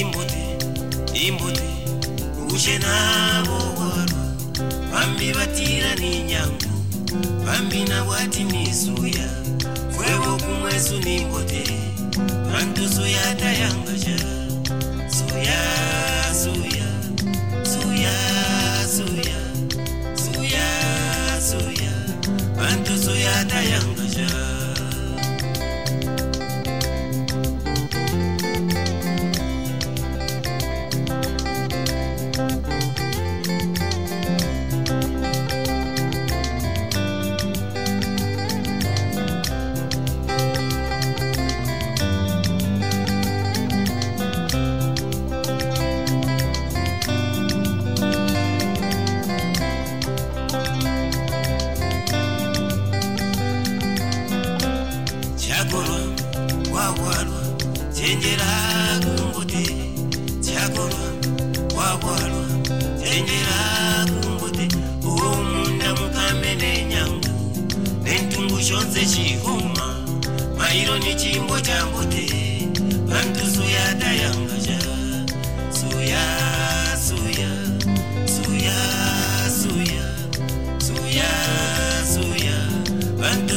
imbuti ushe navo warwa. Vambi vatira ninyangu vambi navwati nizuya fwevo kumwesu nimbote vantuzu yatayangasha zuya zuya zuya zuya zuya zuya vantuzu yatayangasha chakorwa kwahwarwa chenjera kumbote chakorwa kwahwarwa chenjera kumbote umunda mukambe nenyangu nentungu shonze chikoma mairo ni chimbo chambote vantu suya tayangasha suya suya suya suya. Suya suya. Vantu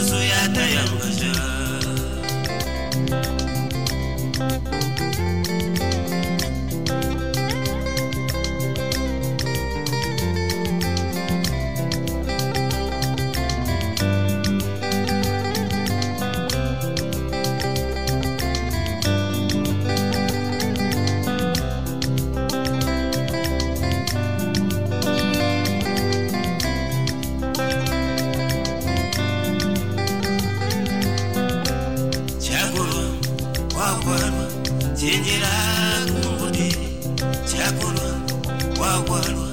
chenjera kumbote chakorwa kwahwarwa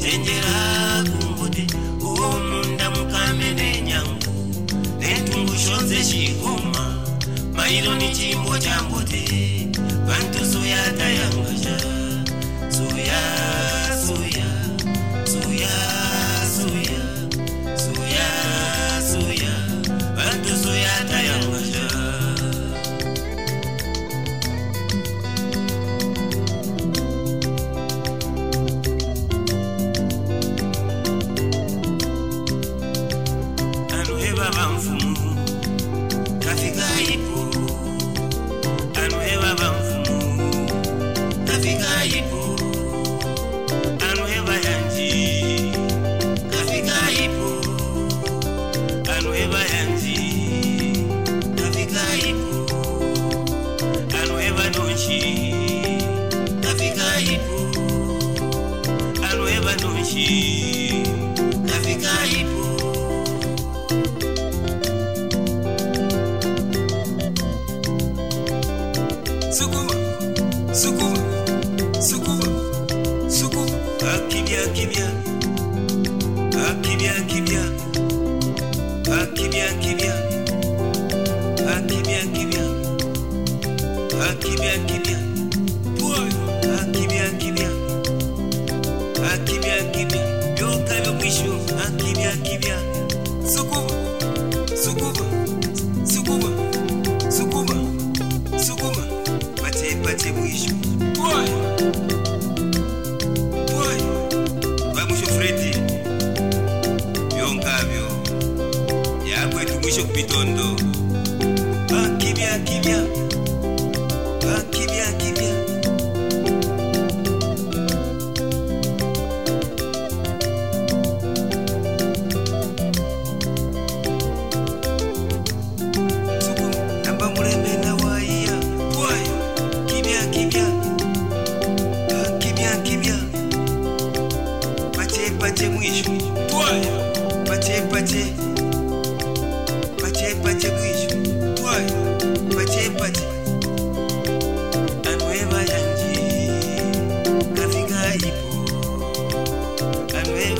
chenjera kumbote umunda mukame nenyangu nentungu shonze chikoma mairo ni chimbo chambote vantu suya anoheva vamvumu kafika ipo. Anoheva vamvumu kafika ipo. Anoheva yanji kafika ipo. Anoheva yanji kafika ipo. Anoheva nonshi kafika ipo. Anoheva nonshi sukuma sukuma mwisho kupitondo akibya ah, kibya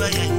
Bye-bye.